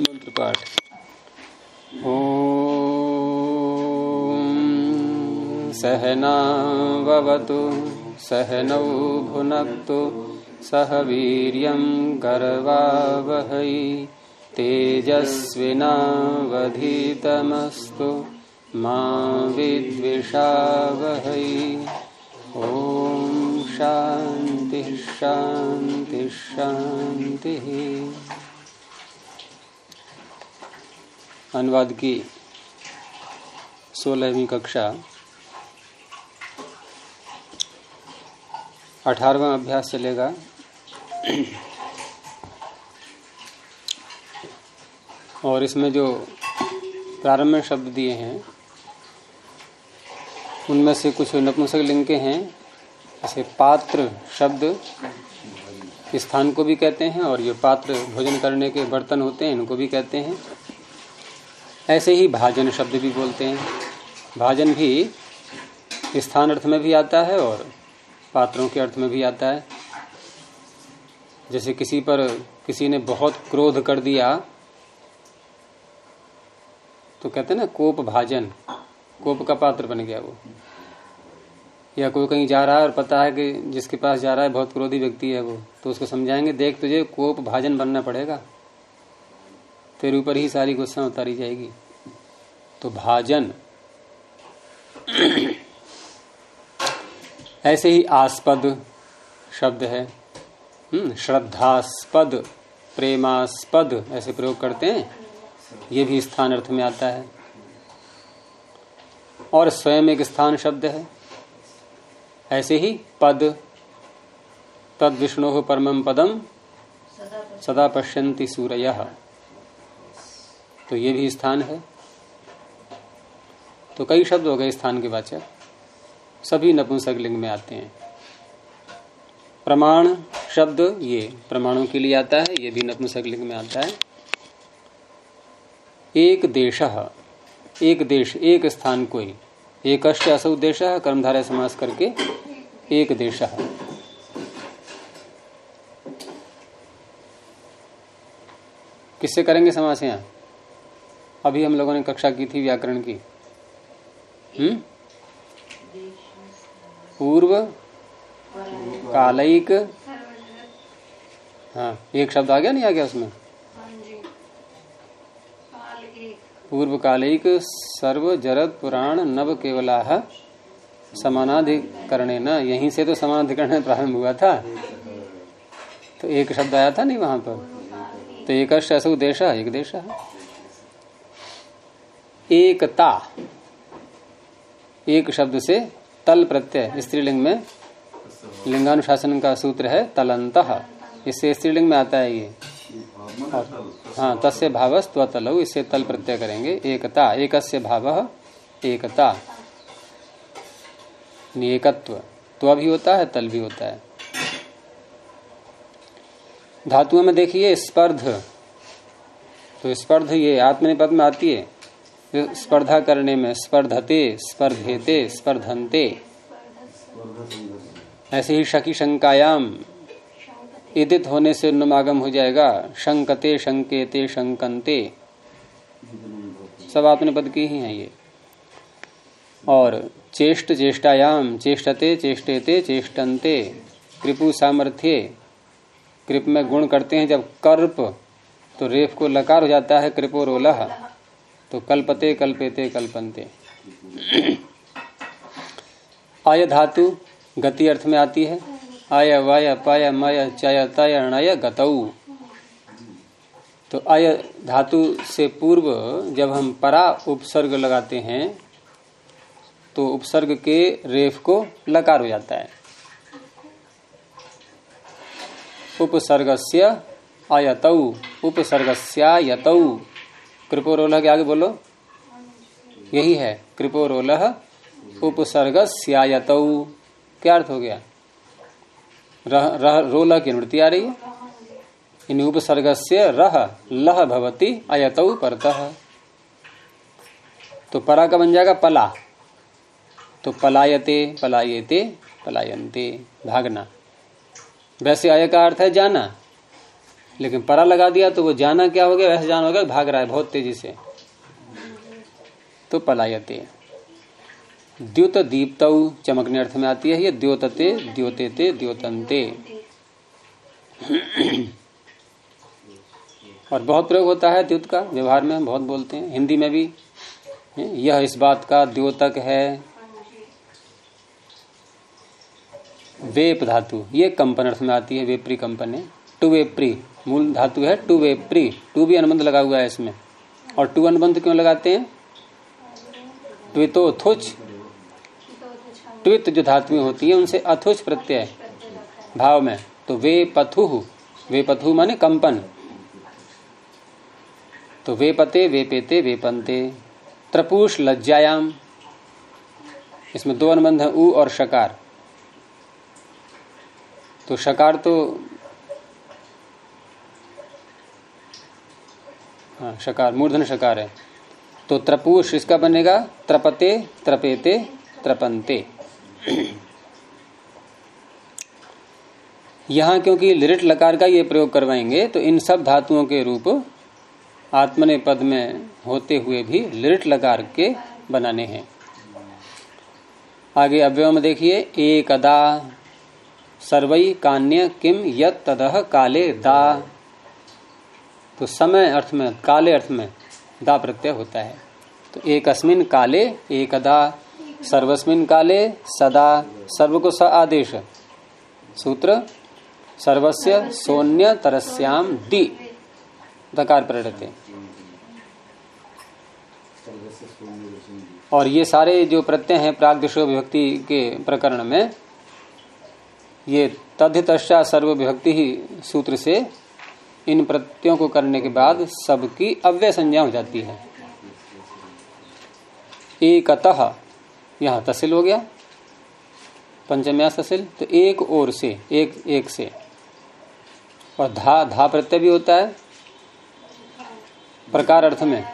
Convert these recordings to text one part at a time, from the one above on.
मंत्र पाठ ओ सहनावतु सहनौ भुनक्तु, सह वीर वीर्यं गर्वावहै तेजस्विनावधीतमस्तु, मा विद्विषावहै। ॐ शान्तिः शान्तिः शान्तिः। अनुवाद की सोलहवीं कक्षा, अठारहवा अभ्यास चलेगा। और इसमें जो प्रारंभ शब्द दिए हैं, उनमें से कुछ नपुंसक लिंग के हैं। जैसे पात्र शब्द स्थान को भी कहते हैं और ये पात्र भोजन करने के बर्तन होते हैं, इनको भी कहते हैं। ऐसे ही भाजन शब्द भी बोलते हैं। भाजन भी स्थान अर्थ में भी आता है और पात्रों के अर्थ में भी आता है। जैसे किसी पर किसी ने बहुत क्रोध कर दिया तो कहते हैं ना, कोप भाजन, कोप का पात्र बन गया वो। या कोई कहीं जा रहा है और पता है कि जिसके पास जा रहा है बहुत क्रोधी व्यक्ति है वो तो उसको समझाएँगे, देख तुझे कोप भाजन बनना पड़ेगा। तेरे ऊपर ही सारी गुस्सा उतारी जाएगी। तो भाजन। ऐसे ही आस्पद शब्द है। श्रद्धास्पद, प्रेमास्पद ऐसे प्रयोग करते हैं। ये भी स्थान अर्थ में आता है। और स्वयं एक स्थान शब्द है। ऐसे ही पद तद विष्णु परम पदम सदा पश्यंती सूर्य। तो ये भी स्थान है। तो कई शब्द हो गए स्थान के वाचक। सभी नपुंसक लिंग में आते हैं। प्रमाण शब्द ये प्रमाणों के लिए आता है, ये भी नपुंसक लिंग में आता है। एक देश एक देश, एक स्थान कोई। एक अष्ट असौ देश, कर्मधारय समास करके एक देश। किससे करेंगे समास यहाँ? अभी हम लोगों ने कक्षा की थी व्याकरण की। हम्म? पूर्व कालिक हाँ एक शब्द आ गया नहीं आ गया उसमें? पूर्व कालिक सर्व, जरद, पुराण, नव, केवलाह समानाधिकरण न यहीं से तो समानाधिकरण प्रारंभ हुआ था। तो एक शब्द आया था नहीं वहाँ पर? तो एक असु देश एक देश एकता। एक शब्द से तल प्रत्यय, स्त्रीलिंग में। लिंगानुशासन का सूत्र है तलंत। इससे स्त्रीलिंग में आता है ये। हाँ तस्य भाव स्वतलव इससे तल प्रत्यय करेंगे। एकता एक भाव एकता। एकत्व त्व भी होता है, तल भी होता है। धातुओं में देखिए स्पर्ध। तो स्पर्ध ये आत्मनिपद में आती है। स्पर्धा करने में स्पर्धते, स्पर्धेते, स्पर्धनते। ऐसे ही शकी शंकायाम, इदित होने से नुमागम हो जाएगा, शंकते, शंकेते, शंकनते। सब आपने पद की ही हैं ये। और चेष्ट, चेष्टायाम, चेष्टते, चेष्टेते, चेष्टनते, कृपु सामर्थ्य। कृप में गुण करते हैं, जब कर्प तो रेफ को लकार हो जाता है कृपो रोलह तो कल्पते, कल्पेते, कल्पनते। आय धातु गति अर्थ में आती है। आय, वाय, पाय, माय, चाय, तय अणय गतऊ तो आय धातु से पूर्व जब हम परा उपसर्ग लगाते हैं तो उपसर्ग के रेफ को लकार हो जाता है। उपसर्गस्य अयतौ उपसर्गस्यायतौ। कृपोरोल के आगे बोलो। यही है कृपोरोल उपसर्गस्यायतौ। क्या अर्थ हो गया? रह, रह रोल की अनुवृत्ति आ रही है। इन उपसर्ग से रह लह भवती अयतौ परतः। तो परा का बन जाएगा पला। तो पलायते पलायते पलायनते भागना। वैसे आय का अर्थ है जाना। लेकिन परा लगा दिया तो वो जाना क्या हो गया? वैसे जान हो गया, भाग रहा है बहुत तेज़ी से। तो पलायते। द्योत दीप्त चमकने अर्थ में आती है, ये द्योतते, द्योतेते द्योतंते और बहुत प्रयोग होता है द्युत का, व्यवहार में बहुत बोलते हैं। हिंदी में भी यह इस बात का द्योतक है। वेप धातु, ये कंपन अर्थ में आती है, वेप्री कंपन है। टू वेप्री मूल धातु है टू वेप्री टू भी अनुबंध लगा हुआ है इसमें। और टू अनुबंध क्यों लगाते हैं? ट्वितो थुच ट्वित जो धातुएँ होती है, उनसे अथुच प्रत्यय। भाव में। तो वे पथु। वे पथु माने कंपन। तो वे पते, वे पेते, वे पंते। त्रपुष लज्जायाम। इसमें दो अनुबंध है, ऊ और शकार। तो शकार तो हाँ शकार, मूर्धन शकार है। तो त्रपुष इसका बनेगा, त्रपते, त्रपेते त्रपंते यहाँ क्योंकि लिरिट लकार का ये प्रयोग करवाएँगे तो इन सब धातुओं के रूप आत्मने पद में होते हुए भी लिरिट लकार के बनाने हैं। आगे अव्यव में देखिए, एकदा सर्वई कान्य किम यद तदह काले दा। तो समय अर्थ में, काले अर्थ में दा प्रत्यय होता है। तो एक अस्मिन काले, एकदा, सर्वस्मिन काले, सदा सर्व को स आदेश। सूत्र, सर्वस्य सोन्य तरस्याम दि दकार प्रेरते और ये सारे जो प्रत्यय हैं, प्रागदिशो विभक्ति के प्रकरण में, ये तथा सर्व विभक्ति ही सूत्र से इन प्रत्ययों को करने के बाद सबकी अव्यय संज्ञा हो जाती है। एक अतः यहाँ तसिल हो गया। पंचम्यास तहसील तो एक और से, एक एक से। और धा धा प्रत्यय भी होता है। प्रकार अर्थ में।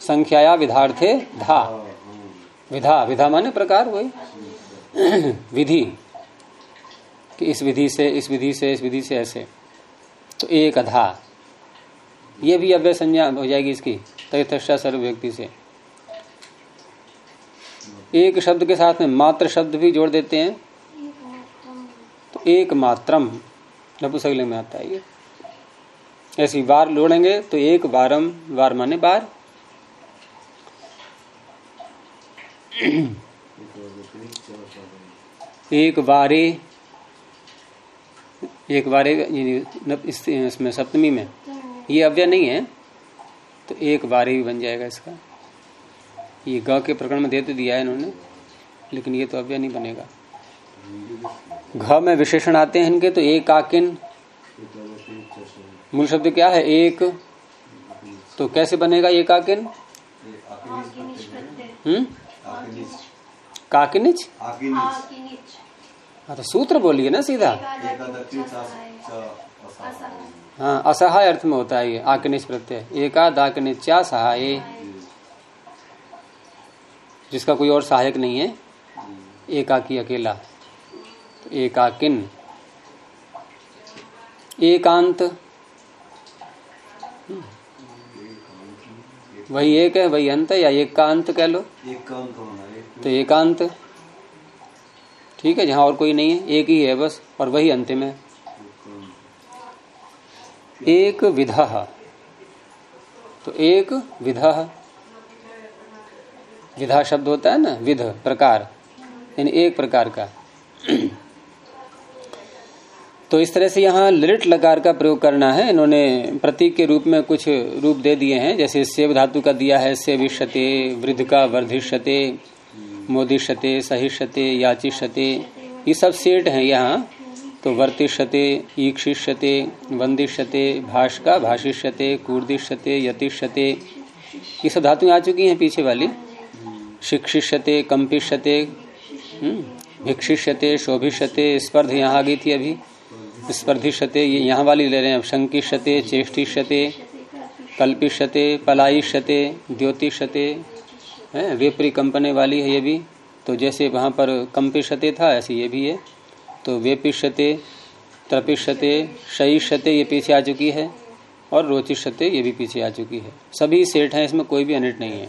संख्याया विधार्थे धा। विधा विधा माने प्रकार, वही। विधि। कि इस विधि से, इस विधि से, इस विधि से ऐसे। तो एक अधा ये भी अव्यय संज्ञा हो जाएगी इसकी तयथस्या सर्व व्यक्ति से। एक शब्द के साथ में मात्र शब्द भी जोड़ देते हैं। तो एक मात्रम नपुसकलिंग में आता है ये। ऐसी बार लोड़ेंगे तो एक बारम बार माने बार। एक बारे एक बारे इसमें सप्तमी में। ये अव्यय नहीं है तो एक बारे भी बन जाएगा इसका। ये ग के प्रकरण में दे तो दिया है इन्होंने लेकिन ये तो अव्यय नहीं बनेगा। घ में विशेषण आते हैं इनके तो एक आकिन। मूल शब्द क्या है? एक। तो कैसे बनेगा ये काकिन हम्म? काकिनिच? हाँ तो सूत्र बोलिए ना सीधा? हाँ असहाय अर्थ में होता है ये आकनिच प्रत्यय। एकाद आकनिचा सहाय जिसका कोई और सहायक नहीं है एकाकी अकेला। तो एकाकिन। एकांत। वही एक है वही अंत है या एकांत कह लो? एकांत तो एकांत। ठीक है, जहाँ और कोई नहीं है, एक ही है बस, और वही अंतिम है। एक विधा। तो एक विधा। विधा शब्द होता है ना, विध, प्रकार, यानी एक प्रकार का। तो इस तरह से यहाँ लिट लकार का प्रयोग करना है। इन्होंने प्रतीक के रूप में कुछ रूप दे दिए हैं, जैसे सेव धातु का दिया है, सेविष्यते, वृद्ध का वर्धिष्यते। मोदिष्यते सहिष्यते याचिष्यते ये सब सेठ हैं यहाँ। तो वर्तिष्यते ईक्षिष्यते वंदिष्यते भाषका भाषिष्यते कूर्दिष्यते यतिष्यते ये सब धातुएँ आ चुकी हैं पीछे वाली। शिक्षिष्यते कंपिष्यते हम्म, भिक्षिष्यते शोभिष्यते स्पर्ध यहाँ आ गई थी अभी। स्पर्धिष्यते ये यहाँ वाली ले रहे हैं। अब शंकिष्यते चेष्टिष्यते कल्पिष्यते पलायिष्यते द्योतिष्यते है, वेपरी कंपने वाली है ये भी। तो जैसे वहाँ पर कंपिष्यते था, ऐसे ये भी है। तो वेपिष्यते त्रपिष्यते शयिष्यते ये पीछे आ चुकी है और रोचिष्यते ये भी पीछे आ चुकी है। सभी सेठ हैं, इसमें कोई भी अनिट नहीं है।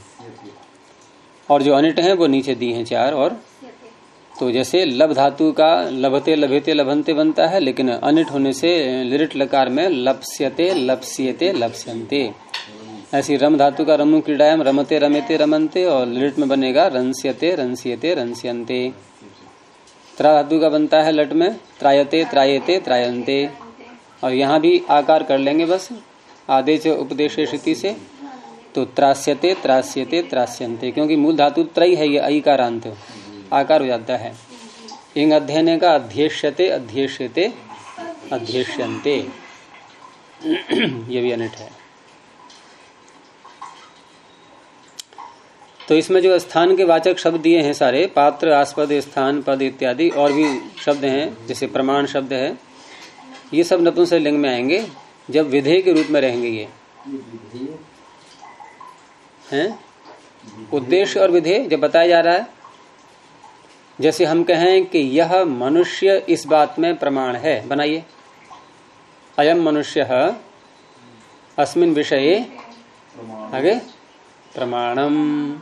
और जो अनिट है, वो नीचे दी हैं चार और। तो जैसे लब धातु का लभते, लभेते लभनते बनता है, लेकिन अनिट होने से लिरिट लकार में लपस्यते लपस्यते लपस्यंते ऐसी रम धातु का रमु क्रीडायाम रमते, रमेते, रमनते और लिट में बनेगा रंस्यते रंस्यते रंस्यंते त्रा धातु का बनता है लट में, त्रायते त्रायते त्रायंते और यहाँ भी आकार कर लेंगे बस, आदेश उपदेश स्थिति से। तो त्रास्यते त्रास्यते त्रास्यंते क्योंकि मूल धातु त्रय है, ये अकारांत आकार हो जाता है। इंग अध्ययन का अध्यक्षते अध्यक्षते अध्यक्षते ये भी अनिट है। तो इसमें जो स्थान के वाचक शब्द दिए हैं सारे, पात्र, आस्पद, स्थान, पद इत्यादि, और भी शब्द हैं, जैसे प्रमाण शब्द है, ये सब नपुंसक लिंग में आएँगे, जब विधेय के रूप में रहेंगे ये। हैं? उद्देश्य और विधेय, जब बताया जा रहा है, जैसे हम कहें कि यह मनुष्य इस बात में प्रमाण है, बनाइए। अयम मनुष्य, अस्मिन विषय आगे, प्रमाणम।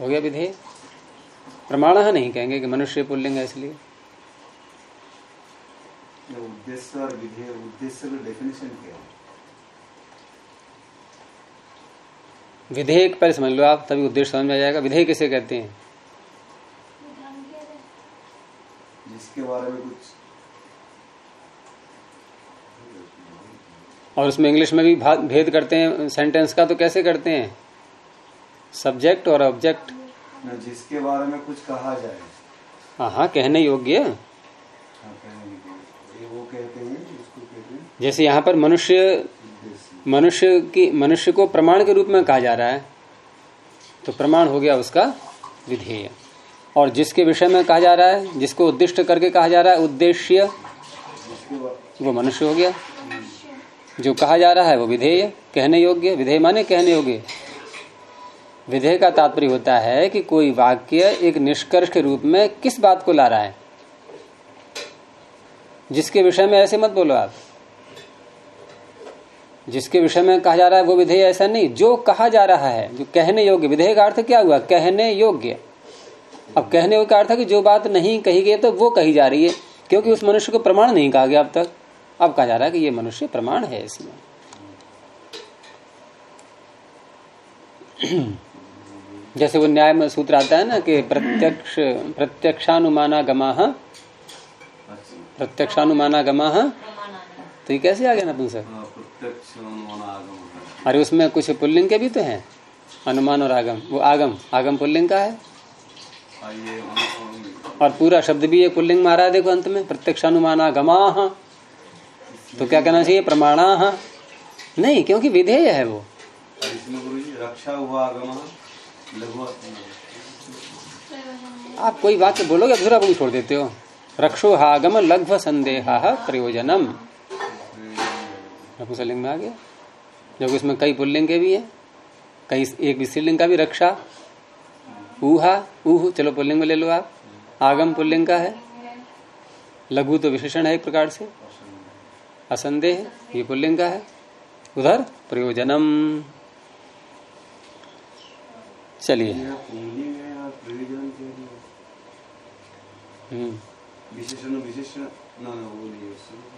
हो गया विधेय। प्रमाण नहीं कहेंगे कि मनुष्य पुल्लिंग है इसलिए। उद्देश्य और विधेय उद्देश्य का डेफिनेशन क्या है? विधेयक पर समझ लो आप तभी उद्देश्य समझ में आ जाएगा। विधेयक किसे कहते हैं? जिसके बारे में कुछ। और उसमें इंग्लिश में भी भेद करते हैं सेंटेंस का तो कैसे करते हैं? सब्जेक्ट और ऑब्जेक्ट जिसके बारे में कुछ कहा जाए। हाँ हाँ कहने योग्य। जैसे यहाँ पर मनुष्य मनुष्य की मनुष्य को प्रमाण के रूप में कहा जा रहा है। तो प्रमाण हो गया उसका विधेय। और जिसके विषय में कहा जा रहा है जिसको उद्दिष्ट करके कहा जा रहा है उद्देश्य वो मनुष्य हो गया। जो कहा जा रहा है वो विधेय कहने योग्य। विधेय माने कहने योग्य। विधेय का तात्पर्य होता है कि कोई वाक्य एक निष्कर्ष के रूप में किस बात को ला रहा है? जिसके विषय में ऐसे मत बोलो आप। जिसके विषय में कहा जा रहा है वो विधेय ऐसा नहीं, जो कहा जा रहा है, जो कहने योग्य। विधेय का अर्थ क्या हुआ? कहने योग्य। अब कहने योग्य का अर्थ है कि जो बात नहीं कही गई तो वो कही जा रही है, क्योंकि उस मनुष्य को प्रमाण नहीं कहा गया अब तक। अब कहा जा रहा है कि ये मनुष्य प्रमाण है इसमें। जैसे वो न्याय में सूत्र आता है ना कि प्रत्यक्ष प्रत्यक्षानुमाना गमा प्रत्यक्षानुमाना गमा तो ये कैसे आ गया ना पुंसक अरे उसमें कुछ पुल्लिंग के भी तो हैं। अनुमान और आगम। वो आगम। आगम पुल्लिंग का है। और पूरा शब्द भी ये पुल्लिंग मारा है देखो अंत में। प्रत्यक्षानुमाना गमा तो क्या कहना चाहिए? प्रमाणा। नहीं क्योंकि विधेय है वो। रक्षा हुआ आगम। आप कोई बात बोलोगे दूसरा बोल छोड़ देते हो। रक्षो हागम लघ्व संदेहा प्रयोजनम। नपुंसलिंग में आ गया। जब इसमें कई पुल्लिंग के भी है, कई एक स्त्रीलिंग का भी रक्षा। ऊहा, ऊह, चलो पुल्लिंग में ले लो आप। आगम पुल्लिंग का है। लघु तो विशेषण है एक प्रकार से। असंदेह, ये पुल्लिंग का है। उधर, प्रयोजनम। चलिए। हम्म।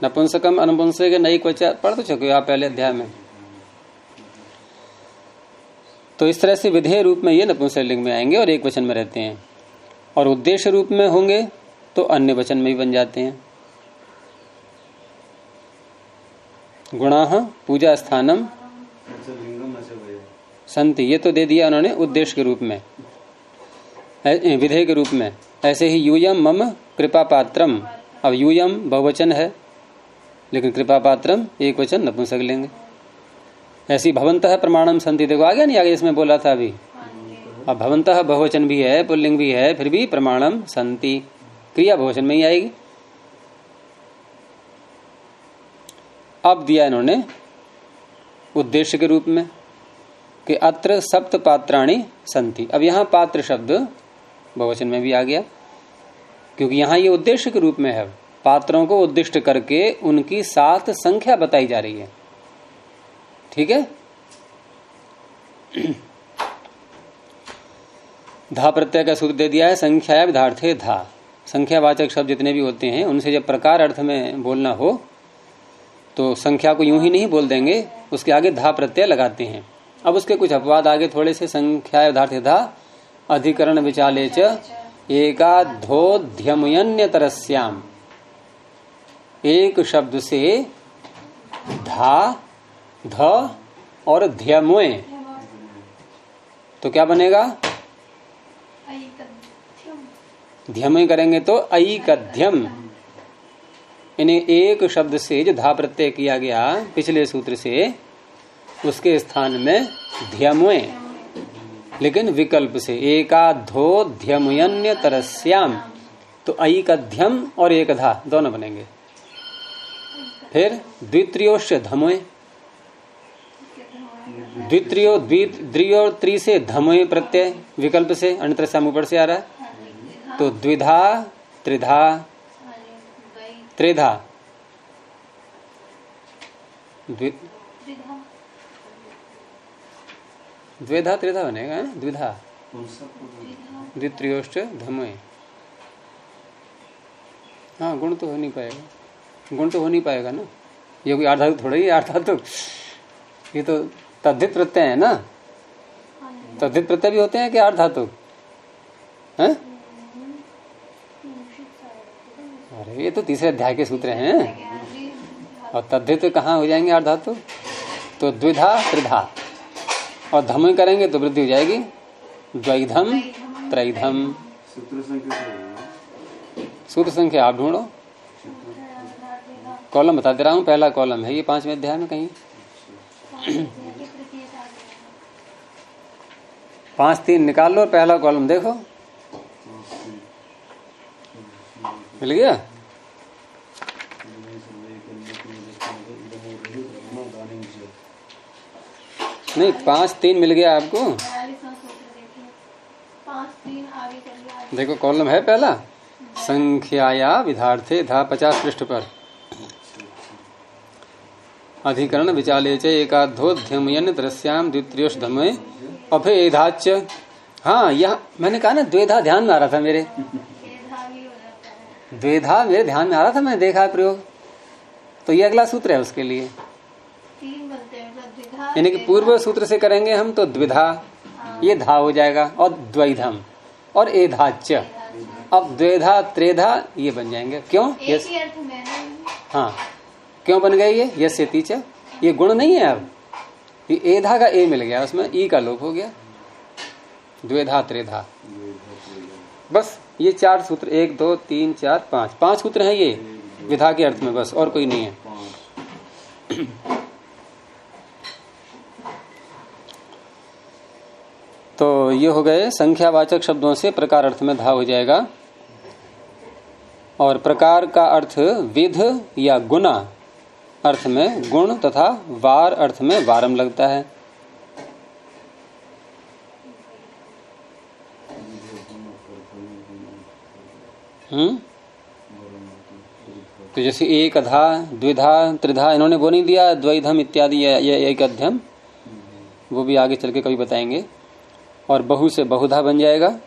नपुंसकम अनुपुंसक नई क्वचा पढ़ तो चुके आप पहले अध्याय में। तो इस तरह से विधेय रूप में ये नपुंसक लिंग में आएँगे और एक वचन में रहते हैं। और उद्देश्य रूप में होंगे तो अन्य वचन में भी बन जाते हैं। गुणा पूजा स्थानम। संति, ये तो दे दिया उन्होंने उद्देश्य के रूप में। विधेय के रूप में। ऐसे ही यूयम मम कृपा पात्रम अब यूयम बहुवचन है, लेकिन कृपा पात्रम एक वचन नपुंसक लेंगे। ऐसी भवंत प्रमाणम संति देखो, आ गया नहीं, आगे इसमें बोला था अभी। अब भवंत बहुवचन भी है, पुल्लिंग भी है, फिर भी प्रमाणम संति। क्रिया बहुवचन में ही आएगी। अब दिया इन्होंने उद्देश्य के रूप में। कि अत्र सप्त पात्राणी संति अब यहाँ पात्र शब्द बहुवचन में भी आ गया, क्योंकि यहाँ ये उद्देश्य के रूप में है। पात्रों को उद्दिष्ट करके उनकी सात संख्या बताई जा रही है। ठीक है? धा प्रत्यय का सूत्र दे दिया है संख्या विधार्थे धा। संख्यावाचक शब्द जितने भी होते हैं, उनसे जब प्रकार अर्थ में बोलना हो तो संख्या को यूँ ही नहीं बोल देंगे, उसके आगे धा प्रत्यय लगाते हैं। अब उसके कुछ अपवाद आगे थोड़े से संख्या यथार्थ धा अधिकरण विचाले च एकाधोध्यमयन्य तरस्याम एक शब्द से धा, ध और ध्यमय तो क्या बनेगा? ध्यमय करेंगे तो कध्यम यानी एक शब्द से जो धा प्रत्यय किया गया, पिछले सूत्र से उसके स्थान में ध्यमय लेकिन विकल्प से एकाधो एकाधोध्यमयन्य तरस्याम तो कध्यम और एक धा दोनों बनेंगे। फिर द्वित्रियोश धमोय द्वित्रियो, द्वि और त्रि से धमोय प्रत्यय विकल्प से साम ऊपर से आ रहा है। तो द्विधा, त्रिधा त्रिधा। द्विधा त्रिधा बनेगा द्विधा। द्वित्रियोष्ट धमय। हाँ गुण तो हो नहीं पाएगा। गुण तो हो नहीं पाएगा ना? ये कोई आधातु थोड़ा ही आधातु ये तो तद्धित प्रत्यय है ना? तद्धित प्रत्यय भी होते हैं क्या अर्थ धातु है? अरे ये तो तीसरे अध्याय के सूत्र हैं। और तद्धित कहाँ हो जाएँगे अर्थ धातु तो द्विधा त्रिधा। और धम करेंगे तो वृद्धि हो जाएगी। द्वैधम, त्रैधम। सूत्र संख्या आप ढूंढो। कॉलम बता दे रहा हूँ, पहला कॉलम है, ये पाँचवें अध्याय में कहीं। पाँच तीन निकाल लो, पहला कॉलम देखो। मिल गया? नहीं पाँच तीन मिल गया आपको? देखो कॉलम है पहला? संख्याया विधार्थे था पचास पृष्ठ पर। अधिकरण विचाले च एकाधोध्यमयन दृश्याम द्वितीयोश धमे अभेदाच हाँ यह मैंने कहा ना द्वेधा ध्यान में आ रहा था मेरे। द्वेधा मेरे ध्यान में आ रहा था मैंने देखा प्रयोग। तो ये अगला सूत्र है उसके लिए। यानी कि पूर्व सूत्र से करेंगे हम तो द्विधा। ये धा हो जाएगा और द्वैधम और एधाच अब द्वेधा त्रेधा ये बन जाएँगे। क्यों? यस। हाँ क्यों बन गए ये? यश से तीच। ये गुण नहीं है अब। ये एधा का ए मिल गया उसमें ई का लोप हो गया। द्वेधा त्रेधा। बस ये चार सूत्र एक दो तीन चार पाँच। पाँच सूत्र हैं ये। विधा के अर्थ में बस और कोई नहीं है। तो ये हो गए संख्यावाचक शब्दों से प्रकार अर्थ में धा हो जाएगा। और प्रकार का अर्थ विध या गुना अर्थ में गुण तथा वार अर्थ में वारम लगता है। हम्म? तो जैसे एक अधा द्विधा, त्रिधा, इन्होंने वो नहीं दिया, द्वैधम इत्यादि ये एक अध्यम, वो भी आगे चल के कभी बताएँगे। और बहु से बहुधा बन जाएगा।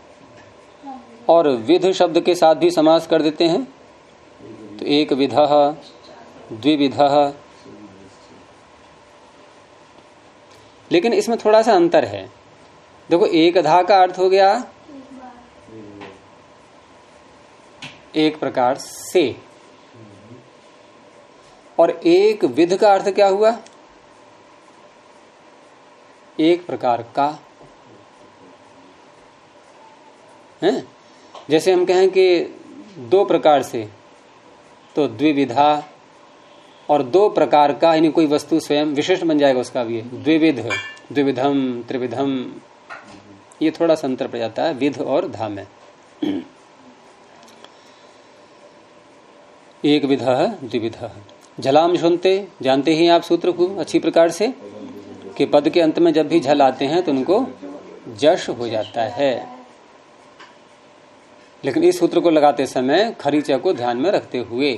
और विध शब्द के साथ भी समास कर देते हैं। तो एक विध, द्विविध। लेकिन इसमें थोड़ा सा अंतर है। देखो, एक धा का अर्थ हो गया एक प्रकार से। और एक विध का अर्थ क्या हुआ? एक प्रकार का। है? जैसे हम कहें कि दो प्रकार से तो द्विविधा और दो प्रकार का, यानी कोई वस्तु स्वयं विशिष्ट बन जाएगा उसका भी, द्विविध, द्विविधम, त्रिविधम, ये थोड़ा सा अंतर पड़ जाता है, विध और धाम में। एक विध द्विविध झलाम सुनते, जानते ही आप सूत्र को अच्छी प्रकार से? कि पद के अंत में जब भी झल आते हैं तो उनको जश हो जाता है। लेकिन इस सूत्र को लगाते समय खरीचा को ध्यान में रखते हुए।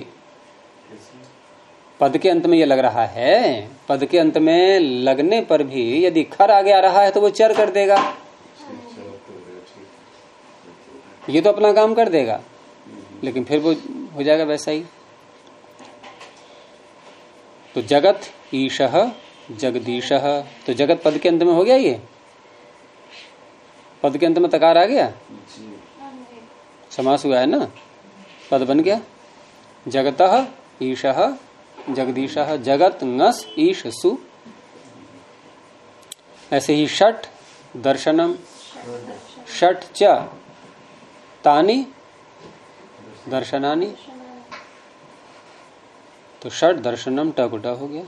पद के अंत में यह लग रहा है, पद के अंत में लगने पर भी यदि खर आगे आ रहा है तो वो चर कर देगा। ये तो अपना काम कर देगा, लेकिन फिर वो हो जाएगा वैसा ही। तो जगत ईश, जगदीश तो जगत पद के अंत में हो गया ये? पद के अंत में तकार आ गया? समास हुआ है ना? पद बन गया। जगत ईश, जगदीश, जगत नस ईश सु। ऐसे ही षट, दर्शनम, षट च, तानी, दर्शनानी। तो षट दर्शनम टकुटा हो गया।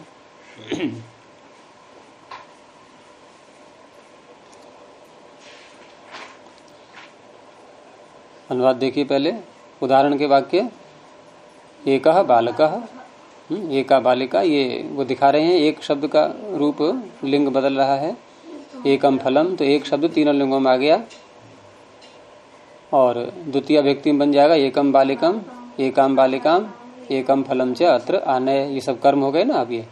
अनुवाद देखिए पहले उदाहरण के वाक्य एक बालक हम्म, एका बालिका ये वो दिखा रहे हैं एक शब्द का रूप लिंग बदल रहा है एकम फलम तो एक शब्द तीनों लिंगों में आ गया और द्वितीय व्यक्ति में बन जाएगा एकम बालिकम एकाम बालिकाम एकम फलम च अत्र आनय ये सब कर्म हो गए ना अब ये।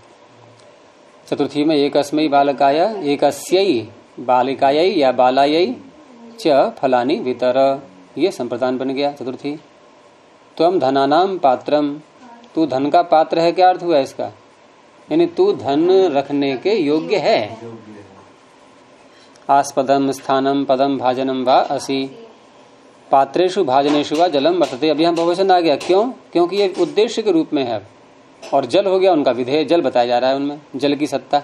चतुर्थी में एक अस्मयी बालकाय एक बालिकाय या बालाय च फलानी वितर। ये संप्रदान बन गया, चतुर्थी। तो हम धनानाम पात्रम। तू धन का पात्र है, क्या अर्थ हुआ इसका? यानी तू धन रखने के योग्य है। आस्पदम स्थानम पदम भाजनम व असी। पात्रेशु भाजनेशु व जलम वर्तते। अभी हम बहुवचन आ गया। क्यों? क्योंकि ये उद्देश्य के रूप में है। और जल हो गया उनका विधेय। जल बताया जा रहा है उनमें। जल की सत्ता।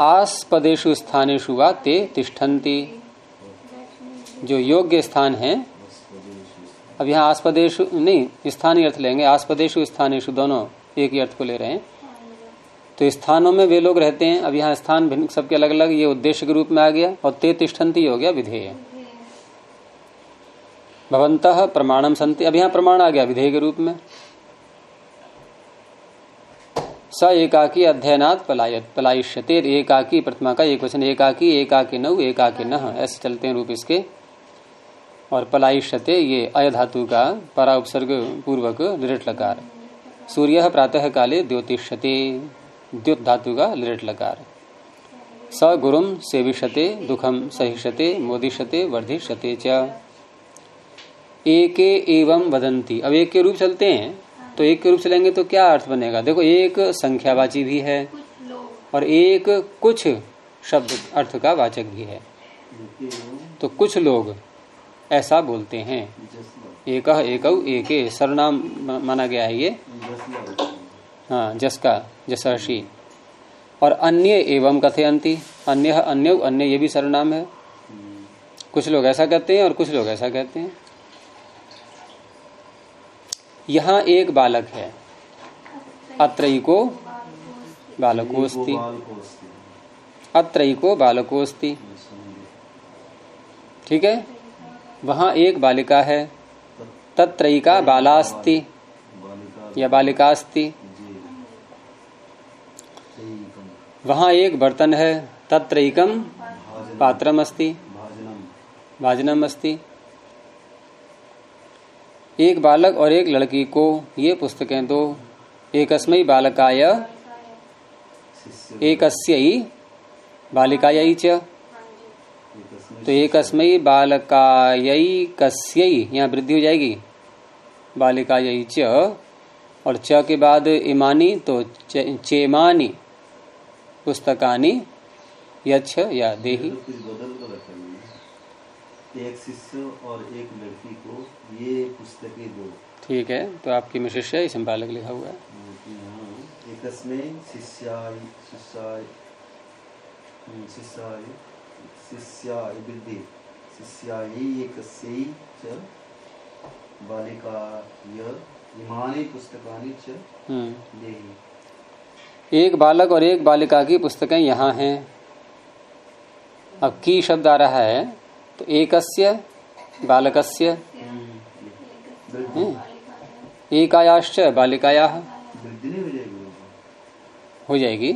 आस्पदेशु स्थानेशु व ते तिष्ठन्ति। जो योग्य स्थान है, अब यहाँ आस्पदेशु नहीं, स्थानीय अर्थ लेंगे आस्पदेशु स्थानेशु दोनों एक ही अर्थ को ले रहे हैं। तो स्थानों में वे लोग रहते हैं, अब यहाँ स्थान भिन्न, सबके अलग अलग ये उद्देश्य के रूप में आ गया, और ते तिष्ठन्ति हो गया विधेय। भवंत प्रमाणम संति अब यहाँ प्रमाण आ गया, विधेय के रूप में। स एकाकी अध्ययनात् पलायत, पलायिष्यते, एकाकी प्रतिमा का एक वचन, एकाकी एकाकी नौ, एकाकी न, ऐसे चलते हैं रूप इसके। और पलायिष्यते, ये अय धातु का परा उपसर्ग पूर्वक लिरट लकार सूर्य प्रातः काले द्योतिष्यते द्युत धातु का लिरट लकार स गुरुम सेविष्यते दुखम सहिष्यते, मोदिष्यते, वर्धिष्यते च। एके एवं वदंती अब एक के रूप चलते हैं। तो एक के रूप से लेंगे तो क्या अर्थ बनेगा? देखो, एक संख्यावाची भी है और एक कुछ शब्द अर्थ का वाचक भी है। तो कुछ लोग ऐसा बोलते हैं। एक एक एक सरनाम माना गया है ये। हाँ जस का, जसर्षि। और अन्य एवं कथयंती अन्य अन्य अन्य ये भी सरनाम है। कुछ लोग ऐसा कहते हैं और कुछ लोग ऐसा कहते हैं। यहाँ एक बालक है। अत्रयिको बालकोस्ति। अत्रयिको बालकोस्ति। ठीक है? वहाँ एक बालिका है। तत्रयिका बालास्ति या बालिकास्ति। वहाँ एक बर्तन है। तत्रयिकम पात्रम अस्ति भाजनम अस्ति एक बालक और एक लड़की को ये पुस्तकें दो। एकस्मयी बालकाय एक बालिकाय च। तो एकस्मयी बालकाय कस्यई यहाँ वृद्धि हो जाएगी। बालिकाय च, और च के बाद इमानी तो चेमानी, पुस्तकानी, यच्छ या देही। एक शिष्य और एक लड़की को ये पुस्तकें दो। ठीक है तो आपकी में शिष्य संपालक लिखा हुआ है। एक शिष्याय शिष्याय शिष्याय शिष्याय वृद्धि। शिष्याय एक बालिका इमानी पुस्तकानी च हम्म। एक बालक और एक बालिका की पुस्तकें यहाँ हैं। अब की शब्द आ रहा है? तो एकस्य बालकस्य। एकायाश्च बालिकाया। हो जाएगी।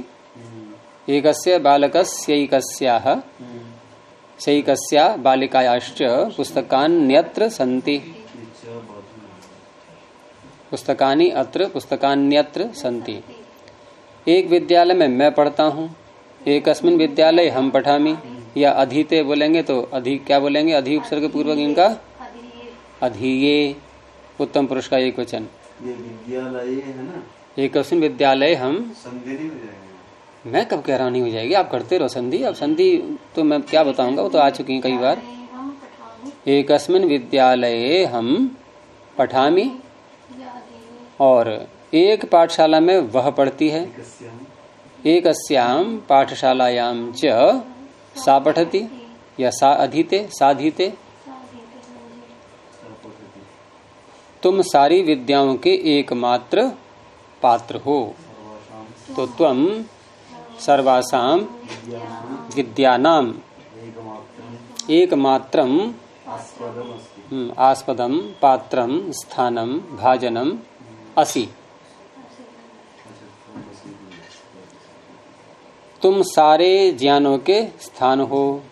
एकस्य बालकस्यैकस्याः। सैकस्या बालिकायाश्च पुस्तकान्यत्र सन्ति। पुस्तकानि अत्र पुस्तकान्यत्र सन्ति। एक विद्यालय में मैं पढ़ता हूँ। एक विद्यालय हम पठामी। या अधीते बोलेंगे तो अधि क्या बोलेंगे? अधि उपसर्ग पूर्वक इनका? अधीये। उत्तम पुरुष का एक वचन। ये विद्यालय है ना? एक अस्मिन विद्यालय हम? संधि नहीं जाएगा। मैं कब कह रहा नहीं हो जाएगी। आप करते रहो संधि। अब संधि तो मैं क्या बताऊँगा? वो तो आ चुकी है कई बार। एक विद्यालय हम पठामी और एक पाठशाला में वह पढ़ती है। एक पाठशालायाम च सा पठति या सा अधीते साधीते। तुम सारी विद्याओं के एकमात्र पात्र हो। तो तुम सर्वासाम विद्यानाम आस्पदम हम्म, आस्पदम पात्रम स्थानम भाजनम असि अच्छा तुम बस ये बोलो। तुम सारे ज्ञानों के स्थान हो।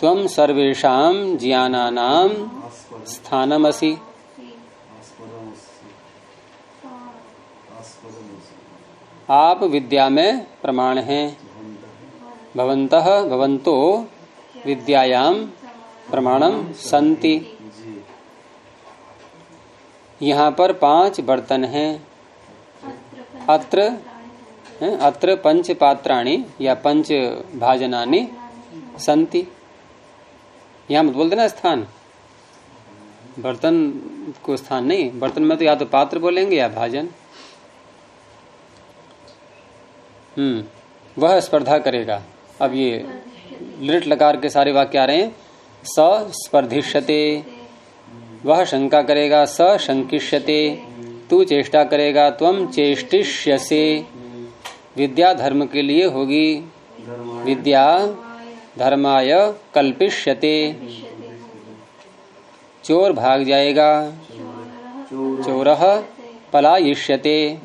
तुम सर्वेशम ज्ञानानाम स्थानमसि। आप विद्या में प्रमाण हैं। भवन्तः भवन्तो विद्यायाम प्रमाणम संति यहाँ पर पाँच बर्तन हैं। अत्र अत्र पंच पात्राणि या पंच भाजनानि संति यहाँ मत बोल देना स्थान। बर्तन को स्थान नहीं, बर्तन में तो या तो पात्र बोलेंगे या भाजन। हम्म वह स्पर्धा करेगा। अब ये लिट लकार के सारे वाक्य आ रहे हैं। स स्पर्धिष्यते वह शंका करेगा स शंकिष्यते तू चेष्टा करेगा तुम चेष्टिष्यसे। विद्या धर्म के लिए होगी। विद्या धर्माय कल्पिष्यते। चोर भाग जाएगा। चोर पलायिष्यते।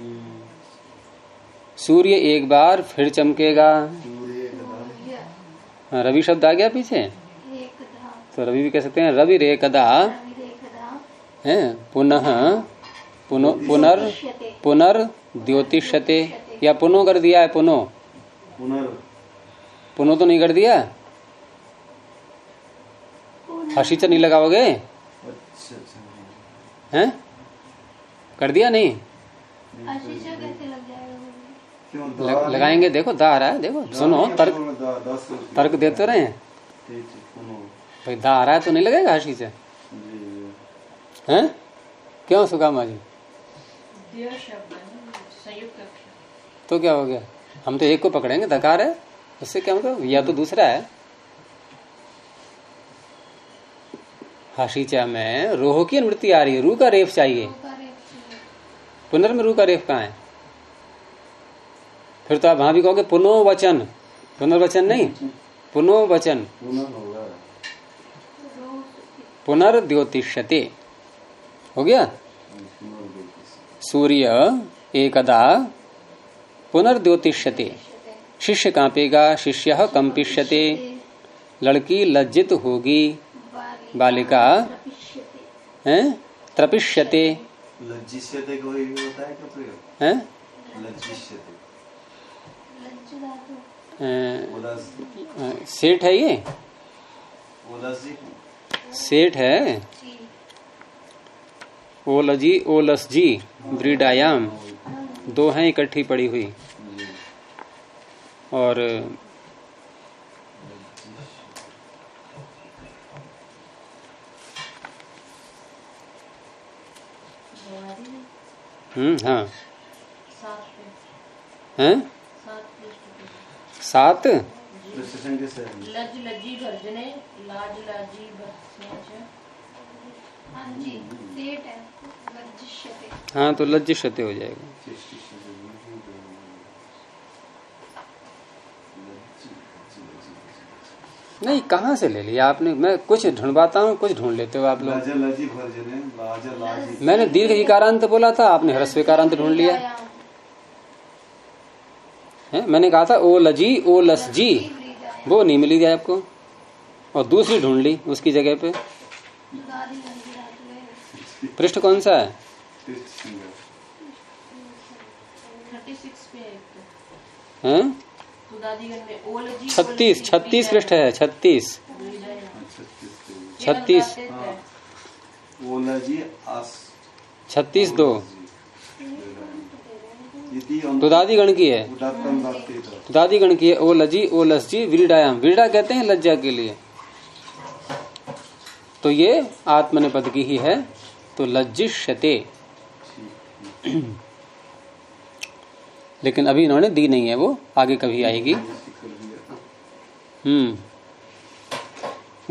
सूर्य एक बार फिर चमकेगा। हाँ, रवि शब्द आ गया पीछे? तो रवि भी कह सकते हैं रवि रे कदा। है पुनः पुनो पुनर पुनर द्योतिष्यते या पुनो कर दिया है पुनो? पुनो। तो नहीं कर दिया? हसीचा नहीं लगाओगे? अच्छा अच्छा हैं? कर दिया नहीं? लग, लगाएँगे? देखो दा आ रहा है देखो सुनो तर्क तर्क देते रहे। भाई दा आ रहा है तो नहीं लगेगा हसी से? हैं? क्यों सुकामा जी द्वय शब्द है ना, संयुक्त अक्षर तो क्या हो गया? हम तो एक को पकड़ेंगे धकार है उससे क्या मतलब? या तो दूसरा है। हसीचा में रोह की अनुवृत्ति आ रही है। रू का रेफ चाहिए। पुनर् में रू का रेफ कहा है? फिर तो आप वहाँ भी कहोगे पुनो वचन पुनर्वचन नहीं। पुनो वचन पुनः पुनर्द्योतिष्यते। हो गया? सूर्य एकदा पुनर्द्योतिष्यते। शिष्य कांपेगा शिष्य कंपिष्यते लड़की लज्जित होगी। बालिका हैं? त्रपिष्यते लज्जिष्यते कोई भी होता है क्या प्रयोग? हैं? लज्जिष्यते। ओलस सेठ है ये? सेठ है? ओलजी ओलस जी ब्रीडायाम दो हैं इकट्ठी पड़ी हुई। और हम्म हाँ। हैं? सात? हाँ तो लज्जिष्यते हो जाएगा। नहीं कहाँ से ले लिया आपने? मैं कुछ ढूंढवाता हूँ कुछ ढूंढ लेते हो आप लोग। मैंने दीर्घ इकारांत बोला था आपने ह्रस्विकारांत ढूंढ लिया। है मैंने कहा था ओ लजी ओ लस जी वो नहीं मिली थी आपको? और दूसरी ढूंढ ली उसकी जगह पे। पृष्ठ कौन सा है? है? छत्तीस छत्तीस पृष्ठ है, छत्तीस। छत्तीस। छत्तीस दो। तो दादी गण की है। तो दादी गण की है। ओ लजी, ओ लसजी, विरीडायाम। विरीडा कहते हैं लज्जा के लिए। तो ये आत्मनिपद की ही है। तो लज्जिष्यते। लेकिन अभी इन्होंने दी नहीं है वो, आगे कभी आएगी। हम्म।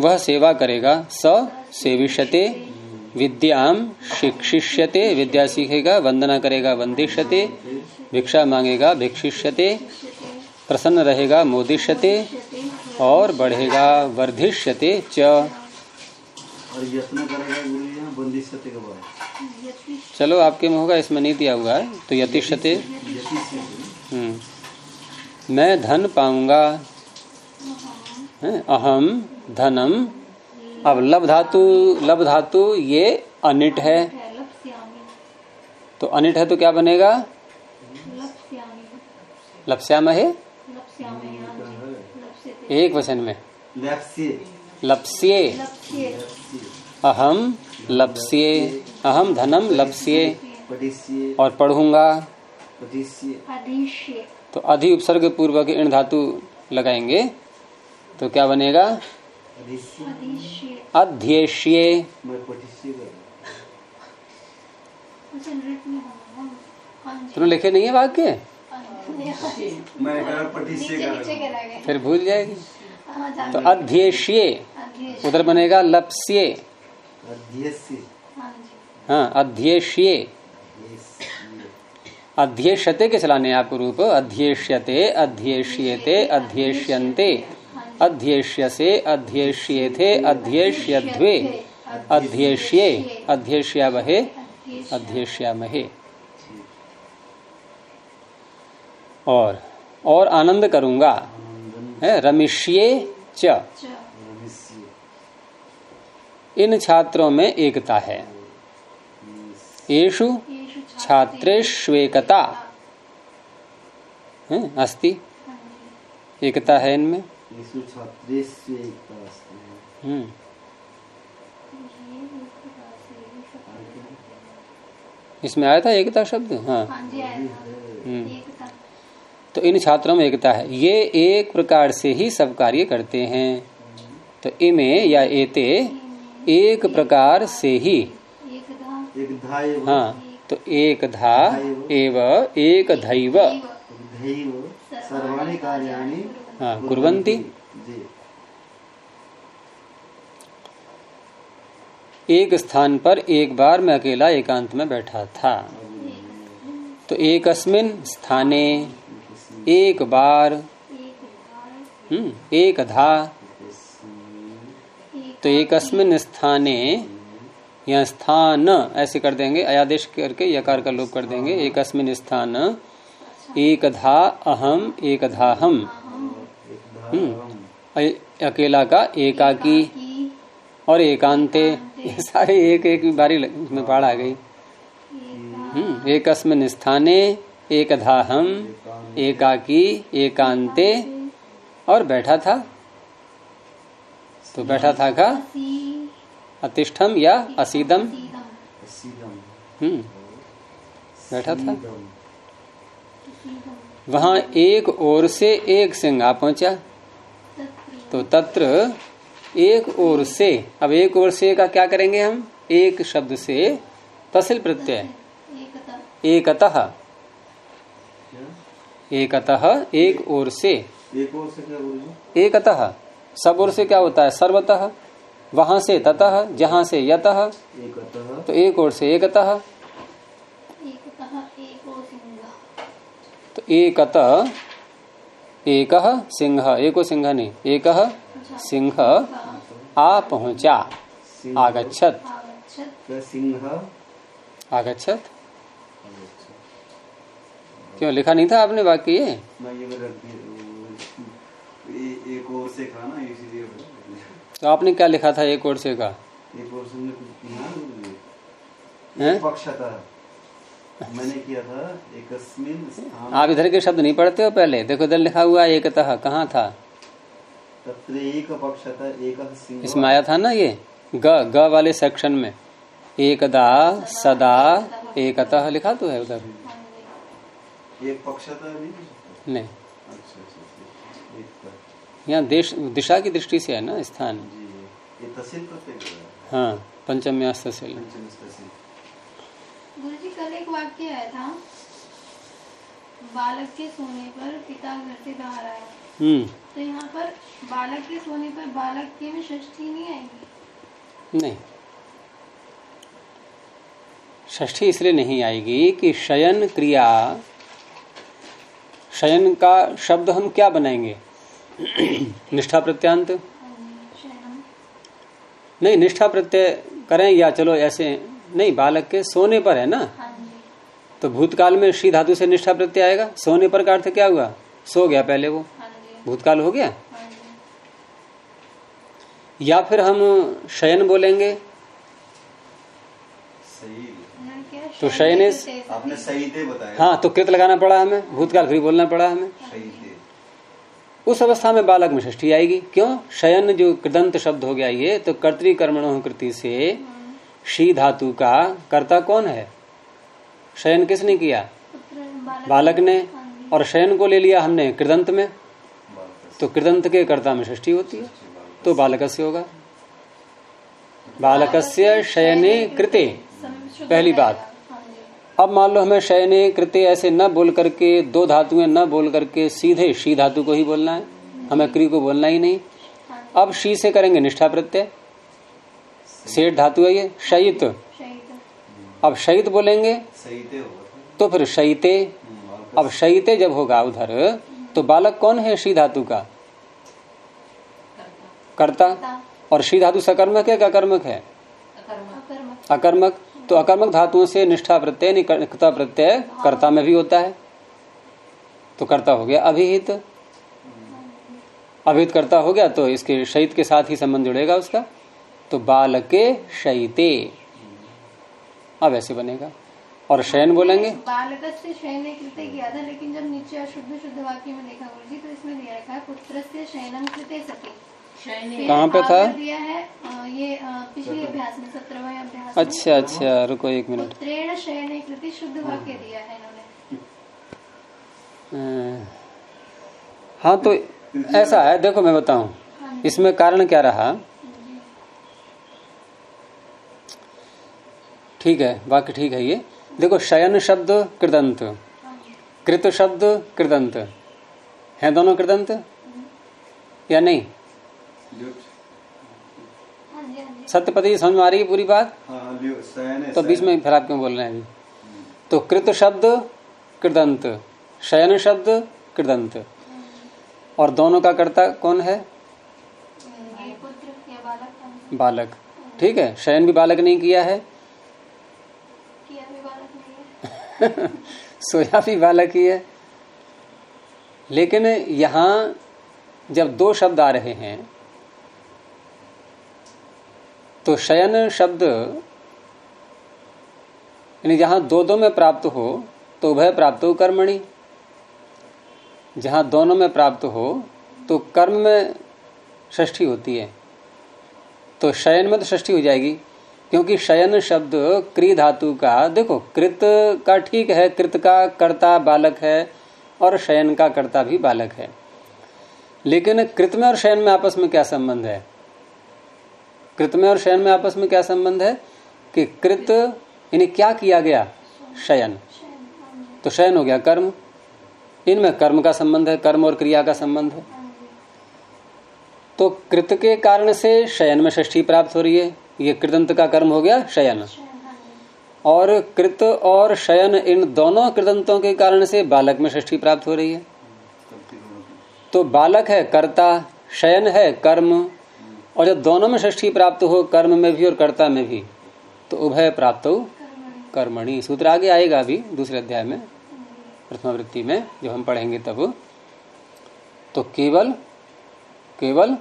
वह सेवा करेगा, स सेविष्यते विद्याम शिक्षिष्यते, विद्या सीखेगा, वंदना करेगा, वंदिष्यते, भिक्षा मांगेगा, भिक्षिष्यते, प्रसन्न रहेगा, मोदिष्यते, और बढ़ेगा, वर्धिष्यते च। और यत्न करेगा के चलो आपके में होगा इसमें नहीं दिया हुआ है तो यति से हम्म। मैं धन पाऊँगा। अहम धनम। अब लब धातु लब धातु ये अनिट है। तो अनिट है तो क्या बनेगा? लपस्याम है एक वचन में। लप्स्ये। अहम लप्स्ये अहम धनम लप्स्ये। और पढ़ूँगा। तो अधि उपसर्ग पूर्वक इन धातु लगाएँगे। तो क्या बनेगा? अध्येष्ये। तुमने लिखे नहीं है वाक्य? फिर भूल जाएगी। तो अध्येष्ये। उधर बनेगा लप्स्ये। हाँ अध्येष्ये। अध्येष्यते के चलाने आपको रूप? अध्येष्यते अध्येष्येते अध्येष्यन्ते। अध्येष्यसे अध्येष्येथे अध्येष्यध्वे। अध्येष्ये अध्येष्यावहे अध्येष्यामहे। और और आनंद करूँगा। है रमिष्ये च। इन छात्रों में एकता है। येषु छात्रेष्वेकता। है अस्ति? एकता है इनमें? हम्म। इसमें आया था एकता शब्द? हाँ। हम्म। तो इन छात्रों में एकता है। ये एक प्रकार से ही सब कार्य करते हैं। तो इमे या एते एक प्रकार से ही। एक धाय हाँ तो एक धा एव। एक धैव सर्वाणि कार्याणि हाँ कुर्वन्ति। जी। एक स्थान पर एक बार मैं अकेला एकांत में बैठा था। तो एकस्मिन स्थाने एक बार हम्म एक धा तो एकस्मिन स्थाने या स्थान ऐसे कर देंगे अयादेश करके यकार का लोप कर देंगे, एकस्मिन स्थान। एक धा अहम एक धा हम हम्म अकेला का, एकाकी और एकांते। ये सारे एक एक बारी इसमें बाढ़ आ गई। हम्म एकस्मिन स्थाने एक धा हम एकाकी, एकांते और बैठा था। तो बैठा था का? अतिष्ठम या असीदम? हम्म। बैठा था? वहाँ एक ओर से एक सिंह आ पहुँचा। तो तत्र एक ओर से अब एक ओर से का क्या करेंगे हम? एक शब्द से तसिल प्रत्यय। एकतः। एकतः एक ओर से। एक और से क्या एकतः। सब ओर से क्या होता है? सर्वतः वहाँ से ततः जहाँ से यतः तो एक ओर से एकतः। तो एकत एक सिंह एको सिंह नहीं एक सिंह आ पहुँचा आगछत आगच्छत। सिंह। आगच्छत। क्यों लिखा नहीं था आपने वाक्य ये? मैं ये रख दिया ए- एक और से खाना इसीलिए तो आपने क्या लिखा था एक और से का? एक और? एक पक्षता मैंने किया था एकस्मिन स्थान। आप इधर के शब्द नहीं पढ़ते हो पहले? देखो इधर लिखा हुआ है एकतः। कहाँ था? एक पक्षता एक इसमें आया था ना ये? ग ग वाले सेक्शन में। एकदा सदा एकतः लिखा तो है उधर। एक पक्षता नहीं हो सकता? नहीं अच्छा अच्छा अच्छा। एक का यहाँ देश दिशा की दृष्टि से है ना स्थान। ये हो? हाँ पंचम तहसील। गुरु जी कल एक वाक्य आया था। बालक के सोने पर पिता घर से बाहर आया। हम्म। तो यहाँ पर बालक के सोने पर बालक के में षष्ठी नहीं आएगी? नहीं। षष्ठी इसलिए नहीं आएगी कि शयन क्रिया शयन का शब्द हम क्या बनाएँगे? निष्ठा प्रत्यांत? नहीं निष्ठा प्रत्यय करें या चलो ऐसे नहीं बालक के सोने पर है ना? तो भूतकाल में श्री धातु से निष्ठा प्रत्यय आएगा? सोने पर का अर्थ क्या हुआ? सो गया पहले वो। भूतकाल हो गया? या फिर हम शयन बोलेंगे? तो शयन आपने सही बताया। हाँ तो कृत लगाना पड़ा हमें भूतकाल फिर बोलना पड़ा हमें। उस अवस्था में बालक में षष्ठी आएगी। क्यों? शयन जो कृदंत शब्द हो गया ये तो कर्तृकर्मणो कृति से शी धातु का कर्ता कौन है? शयन किसने किया? बालक बालक ने। और शयन को ले लिया हमने कृदंत में। तो कृदंत के कर्ता में षष्ठी होती है। तो बालक से होगा। बालकस्य शयने कृते। पहली बात। अब मान लो हमें शयने कृत्य ऐसे न बोल करके दो धातुएँ न बोल करके सीधे शी धातु को ही बोलना है। हमें क्री को बोलना ही नहीं। अब शी से करेंगे निष्ठा प्रत्यय। सेठ धातु है ये शयित। अब शयित बोलेंगे तो फिर शयिते। अब शयिते जब होगा उधर तो बालक कौन है शी धातु का? कर्ता। और शी धातु सकर्मक है क्या कर्मक है? अकर्मक। अकर्मक। तो अकर्मक धातुओं से निष्ठा प्रत्यय निकता प्रत्यय कर्ता में भी होता है। तो कर्ता हो गया अभिहित। अभिहित कर्ता हो गया तो इसके शहीद के साथ ही संबंध जुड़ेगा उसका। तो बाल के शयिते अब ऐसे बनेगा। और शयन बोलेंगे। बालक से शयन किया था लेकिन जब नीचे अशुद्ध शुद्ध वाक्य में देखा गुरु जी तो इसमें दिया पुत्र से शयनम कृत्य सती। कहाँ पे था? दिया है ये पिछले अभ्यास में सत्रहवें अभ्यास अच्छा अच्छा रुको एक मिनट। शयन कृति शुद्ध वाक्य दिया है इन्होंने। अं, हाँ तो ऐसा है देखो मैं बताऊँ। हाँ इसमें कारण क्या रहा? ठीक है वाक्य ठीक है ये। देखो शयन शब्द कृदंत। हाँ कृत शब्द कृदंत। है दोनों कृदंत? या नहीं? हाँ हाँ सत्यपति समझ में आ रही है पूरी बात? हाँ तो बीच में फिर आप क्यों बोल रहे हैं अभी? तो कृत शब्द कृदंत। शयन शब्द कृदंत। और दोनों का कर्ता कौन है? बालक। ठीक है शयन भी बालक नहीं किया है है। सोया भी बालक ही है। लेकिन यहाँ जब दो शब्द आ रहे हैं तो शयन शब्द, यानी जहाँ दो दो में प्राप्त हो तो उभय प्राप्त हो कर्मणि। जहाँ दोनों में प्राप्त हो तो कर्म में षष्ठी होती है। तो शयन में तो षष्ठी हो जाएगी, क्योंकि शयन शब्द क्री धातु का, देखो, कृत का ठीक है, कृत का कर्ता बालक है, और शयन का कर्ता भी बालक है। लेकिन कृत में और शयन में आपस में क्या संबंध है? कृत में और शयन में आपस में क्या संबंध है? कि कृत, यानी क्या किया गया? शयन। तो शयन हो गया कर्म। इनमें कर्म का संबंध है, कर्म और क्रिया का संबंध है। तो कृत के कारण से शयन में षष्ठी प्राप्त हो रही है। ये कृदंत का कर्म हो गया, शयन। और कृत और शयन इन दोनों कृदंतों के कारण से बालक में षष्ठी प्राप्त हो रही है। तो बालक है कर्ता, शयन है कर्म। और जब दोनों में षष्ठी प्राप्त हो कर्म में भी और कर्ता में भी तो उभय प्राप्त हो कर्मणि। सूत्र आगे आएगा अभी दूसरे अध्याय में प्रथमावृत्ति में जब हम पढ़ेंगे तब। तो केवल केवल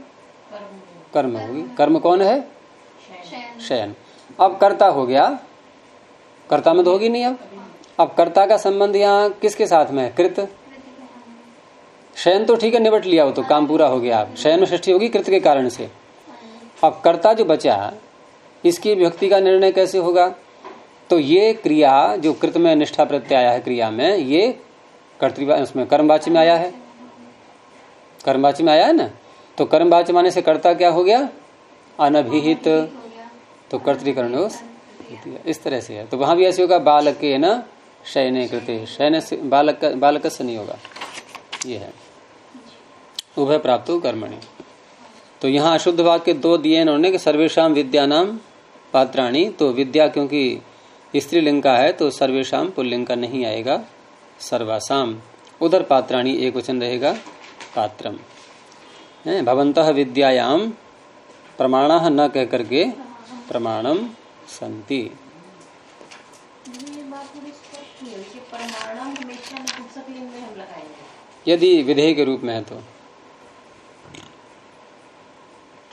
कर्म होगी। कर्म कौन है? शयन। शयन। अब कर्ता हो गया। कर्ता में तो होगी नहीं अब। अब कर्ता का संबंध यहाँ किसके साथ में है? कृत। शयन तो ठीक है निबट लिया वो तो काम पूरा हो गया। अब शयन में सृष्टि होगी कृत के कारण से। अब कर्ता जो बचा, इसकी व्यक्ति का निर्णय कैसे होगा? तो ये क्रिया जो कृत में निष्ठा प्रत्यय आया है क्रिया में, ये कर्तृ उसमें कर्मवाची में आया है। कर्मवाची में आया है ना? तो कर्मवाची माने से कर्ता क्या हो गया? अनभिहित। तो कर्तृकरण इस तरह से है। तो वहाँ भी ऐसे होगा, बालक के न शयने कृते। शयन से बालक बालक से नहीं होगा। ये है। उभय प्राप्त कर्मणि। तो यहाँ अशुद्ध वाक्य दो दिए इन्होंने कि सर्वेशम विद्या नाम पात्राणी। तो विद्या क्योंकि स्त्रीलिंग का है तो सर्वेशम पुल्लिंग का नहीं आएगा सर्वासाम उधर पात्राणी एक वचन रहेगा, पात्रम। भवंत विद्यायाम प्रमाण न कह करके प्रमाणम संति यदि विधेय के रूप में है तो।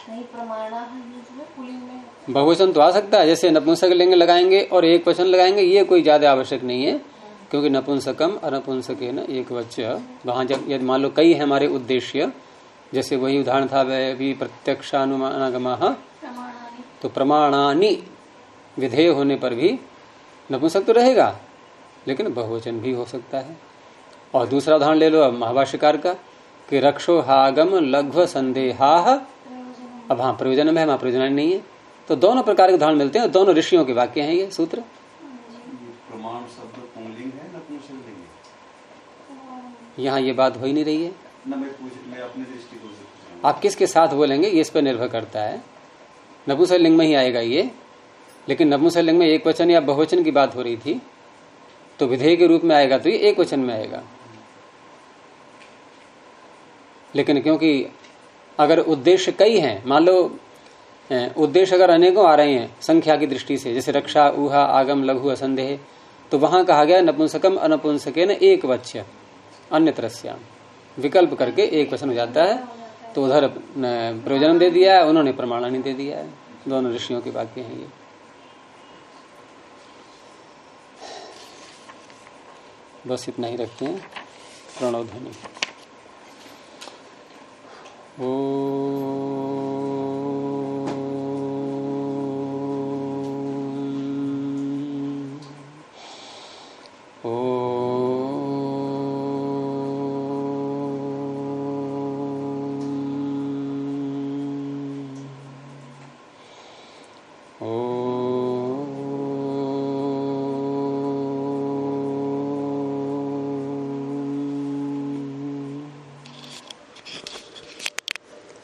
नहीं प्रमाणा पुलिंग में बहुवचन तो आ सकता है जैसे नपुंसक लिंग लगाएँगे और एक वचन लगाएँगे ये कोई ज़्यादा आवश्यक नहीं है क्योंकि नपुंसकम अनपुंसके न एक वच्य वहाँ जब यदि मान लो कई है हमारे उद्देश्य जैसे वही उदाहरण था वह भी प्रत्यक्षानुमागमा प्रमाणानि। तो प्रमाणानी विधेय होने पर भी नपुंसक तो रहेगा लेकिन बहुवचन भी हो सकता है। और दूसरा उदाहरण ले लो अब महाभाष्यकार का कि रक्षो हागम लघ्व संदेहा अब हाँ प्रयोजन में है वहाँ प्रयोजन नहीं है। तो दोनों प्रकार के उदाहरण मिलते हैं दोनों ऋषियों के वाक्य हैं ये सूत्र। नपुंसकलिंग यहाँ ये बात हो ही नहीं रही है। आप किसके साथ बोलेंगे ये इस पर निर्भर करता है। नपुंसक लिंग में ही आएगा ये। लेकिन नपुंसक लिंग में एक वचन या बहुवचन की बात हो रही थी तो विधेय के रूप में आएगा तो ये एक वचन में आएगा। लेकिन क्योंकि अगर उद्देश्य कई हैं, मान लो उद्देश्य अगर अनेकों आ रहे हैं, संख्या की दृष्टि से, जैसे रक्षा, ऊहा, आगम, लघु, असंदेह तो वहाँ कहा गया, नपुंसकम अनपुंसके न एक वच्य अन्य विकल्प करके एक वचन हो जाता है तो उधर प्रयोजन दे दिया है, उन्होंने प्रमाणानी दे दिया है। दोनों ऋषियों के वाक्य हैं ये। बस इतना ही रखते हैं। प्रणव ध्वनि Ooh.